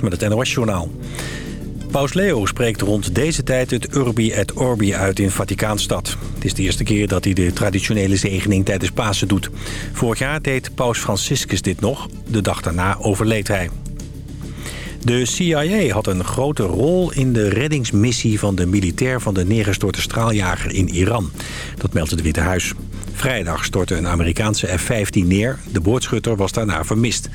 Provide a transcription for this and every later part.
met het NOS-journaal. Paus Leo spreekt rond deze tijd het Urbi et Orbi uit in Vaticaanstad. Het is de eerste keer dat hij de traditionele zegening tijdens Pasen doet. Vorig jaar deed paus Franciscus dit nog. De dag daarna overleed hij. De CIA had een grote rol in de reddingsmissie van de militair van de neergestorte straaljager in Iran. Dat meldt het Witte Huis. Vrijdag stortte een Amerikaanse F-15 neer. De boordschutter was daarna vermist.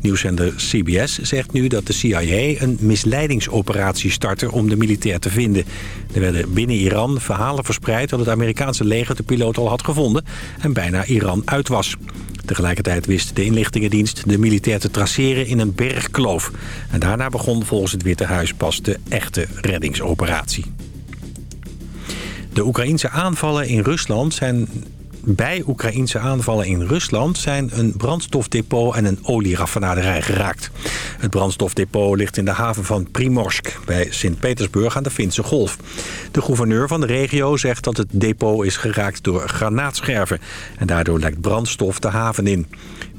Nieuwszender CBS zegt nu dat de CIA een misleidingsoperatie startte om de militair te vinden. Er werden binnen Iran verhalen verspreid dat het Amerikaanse leger de piloot al had gevonden en bijna Iran uit was. Tegelijkertijd wist de inlichtingendienst de militair te traceren in een bergkloof. En daarna begon volgens het Witte Huis pas de echte reddingsoperatie. De Oekraïense aanvallen in Rusland zijn bij Oekraïense aanvallen in Rusland zijn een brandstofdepot en een olieraffinaderij geraakt. Het brandstofdepot ligt in de haven van Primorsk bij Sint-Petersburg aan de Finse Golf. De gouverneur van de regio zegt dat het depot is geraakt door granaatscherven en daardoor lekt brandstof de haven in.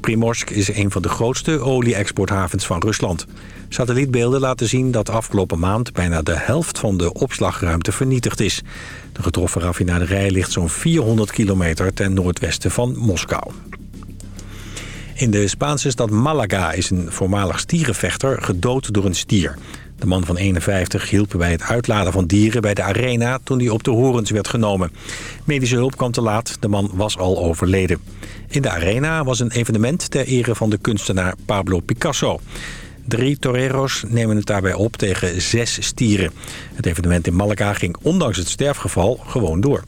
Primorsk is een van de grootste olie-exporthavens van Rusland. Satellietbeelden laten zien dat afgelopen maand bijna de helft van de opslagruimte vernietigd is. De getroffen raffinaderij ligt zo'n 400 kilometer ten noordwesten van Moskou. In de Spaanse stad Malaga is een voormalig stierenvechter gedood door een stier. De man van 51 hielp bij het uitladen van dieren bij de arena toen hij op de horens werd genomen. Medische hulp kwam te laat, de man was al overleden. In de arena was een evenement ter ere van de kunstenaar Pablo Picasso. Drie torero's nemen het daarbij op tegen zes stieren. Het evenement in Malaga ging ondanks het sterfgeval gewoon door.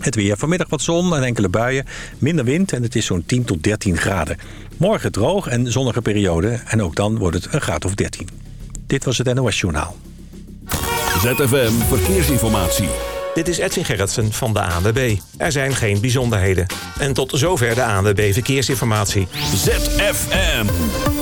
Het weer. Vanmiddag wat zon en enkele buien. Minder wind en het is zo'n 10 tot 13 graden. Morgen droog en zonnige periode. En ook dan wordt het een graad of 13. Dit was het NOS Journaal. ZFM Verkeersinformatie. Dit is Edwin Gerritsen van de ANWB. Er zijn geen bijzonderheden. En tot zover de ANWB Verkeersinformatie. ZFM.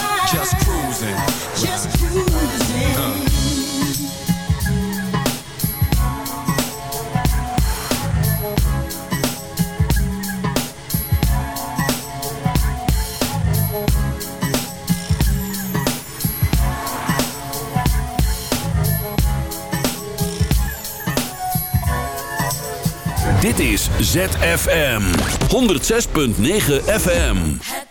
Cruising. Just cruising. Dit is ZFM 106.9 FM.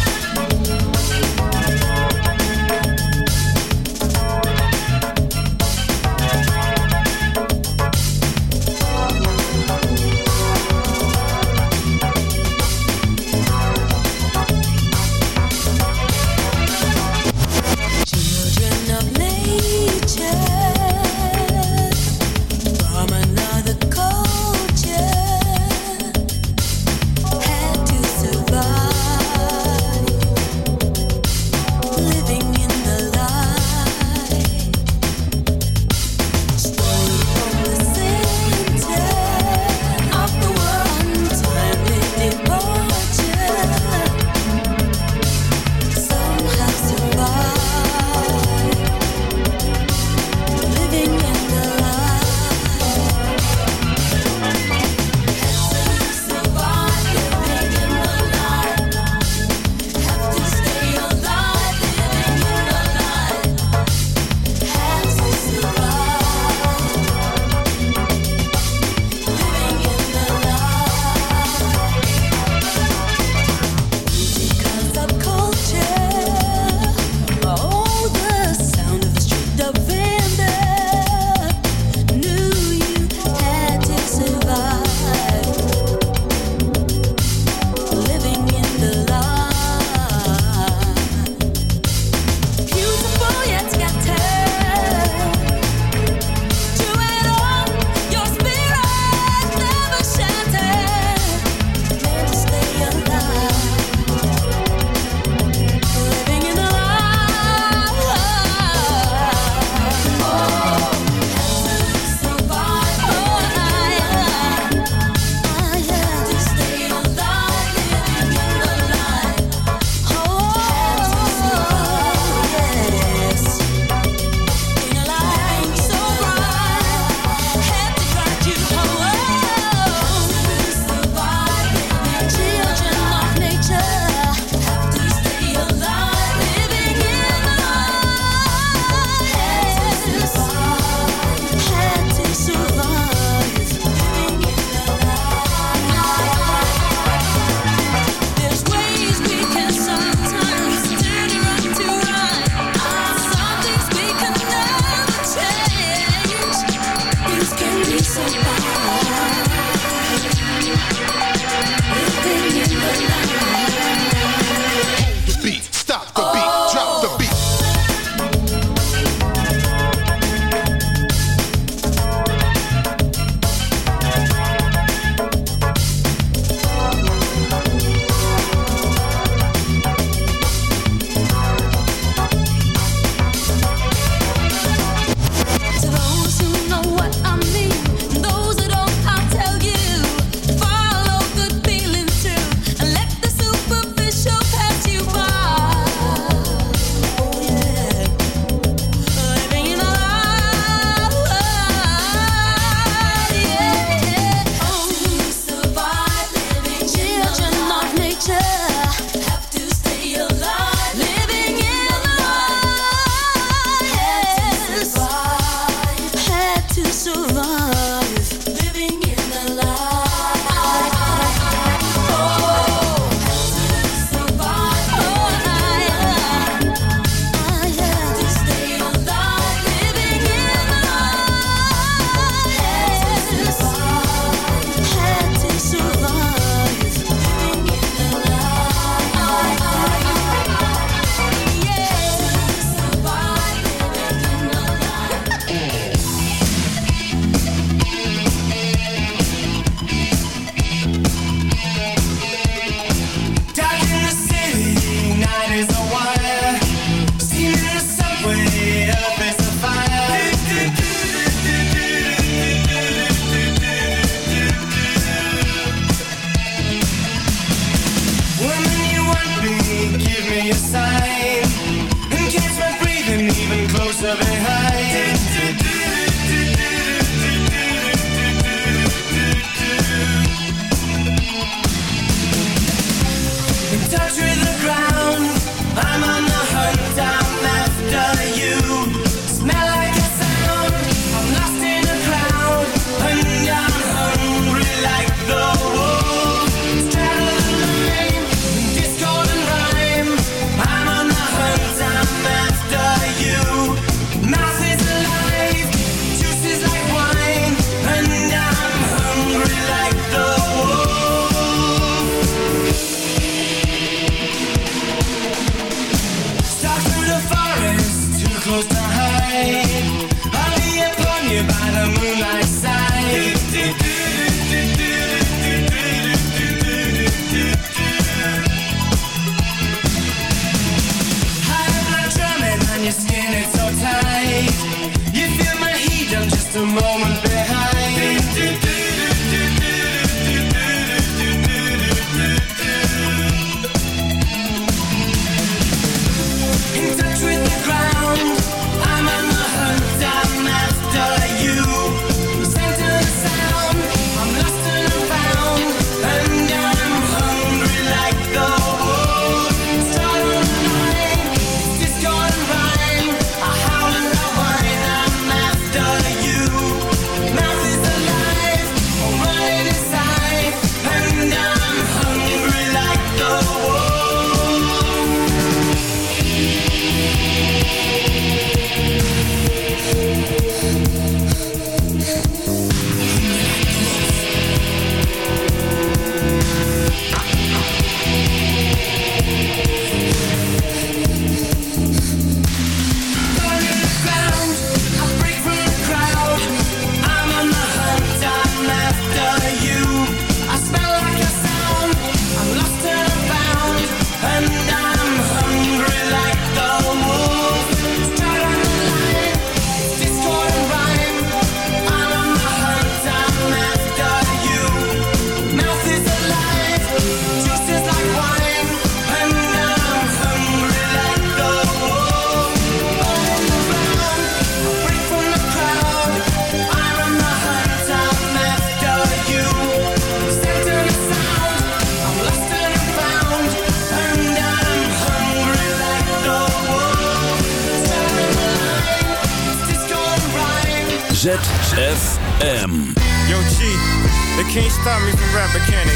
Can't stop me from rapping, can they?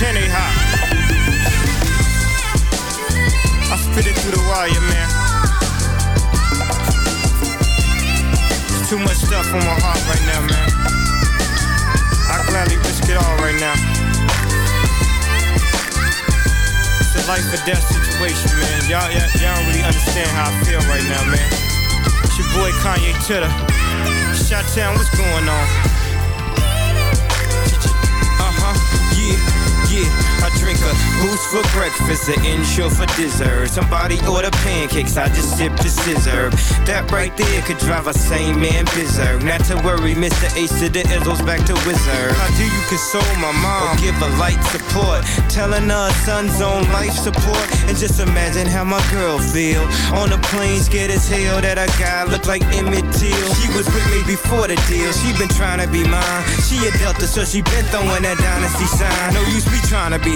Can they, ha? I spit it through the wire, man. Too much stuff on my heart right now, man. I gladly risk it all right now. It's a life or death situation, man. Y'all, y'all, y'all don't really understand how I feel right now, man. It's your boy Kanye Titter. Shot what's going on? I drink a boost for breakfast, an insure for dessert. Somebody order pancakes, I just sip the scissor. That right there could drive a sane man berserk. Not to worry, Mr. Ace to the Izzles back to Wizard. How do you console my mom? Or give her light support, telling her son's on life support. And just imagine how my girl feel on the plane, scared as hell that a guy look like Emmett Till. She was with me before the deal, she been trying to be mine. She a Delta, so she been throwing that dynasty sign. No use me trying to be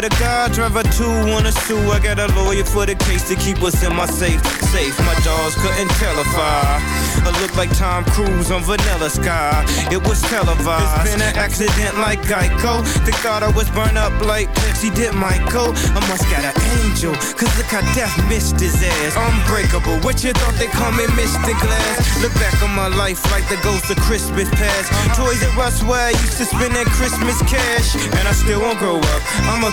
to God, driver two wanna sue. I got a lawyer for the case to keep us in my safe. Safe, my dogs couldn't tell if I, I look like Tom Cruise on Vanilla Sky. It was televised. It's been an accident like Geico. They thought I was burned up like Pepsi did Michael. I must got an angel, cause look how death missed his ass. Unbreakable, what you thought they call me Mr. Glass? Look back on my life like the ghost of Christmas past. Toys R Us where I used to spend that Christmas cash. And I still won't grow up, I'm a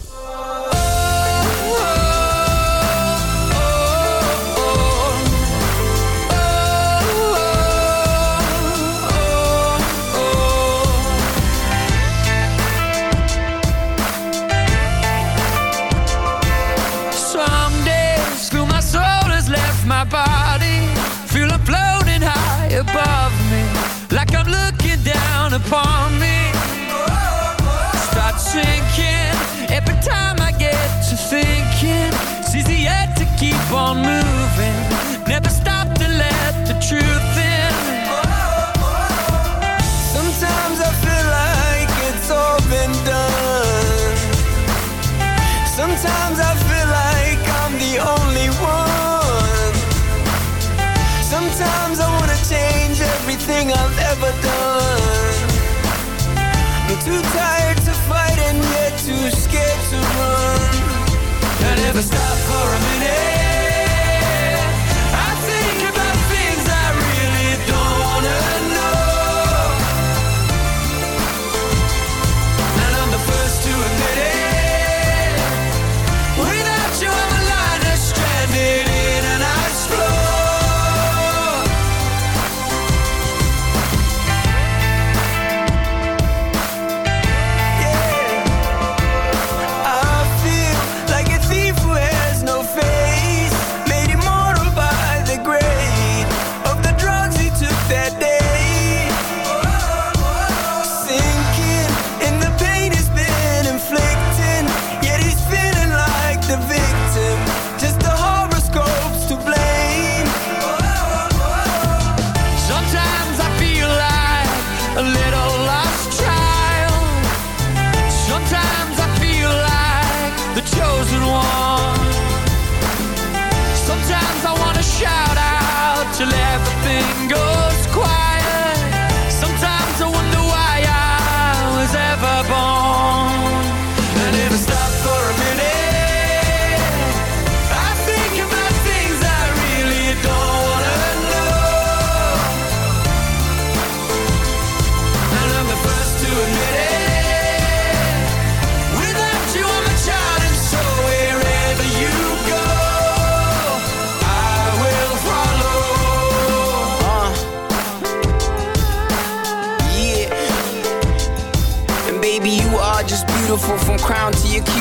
upon me. Start sinking every time I get to thinking. It's easier to keep on moving. never stop for a minute. Crown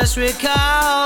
Just recalling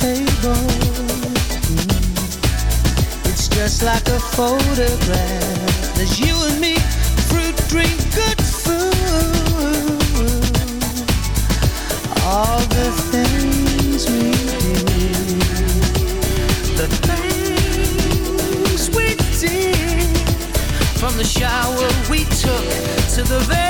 table. Mm. It's just like a photograph. There's you and me, fruit, drink, good food. All the things we did, the things we did, from the shower we took to the very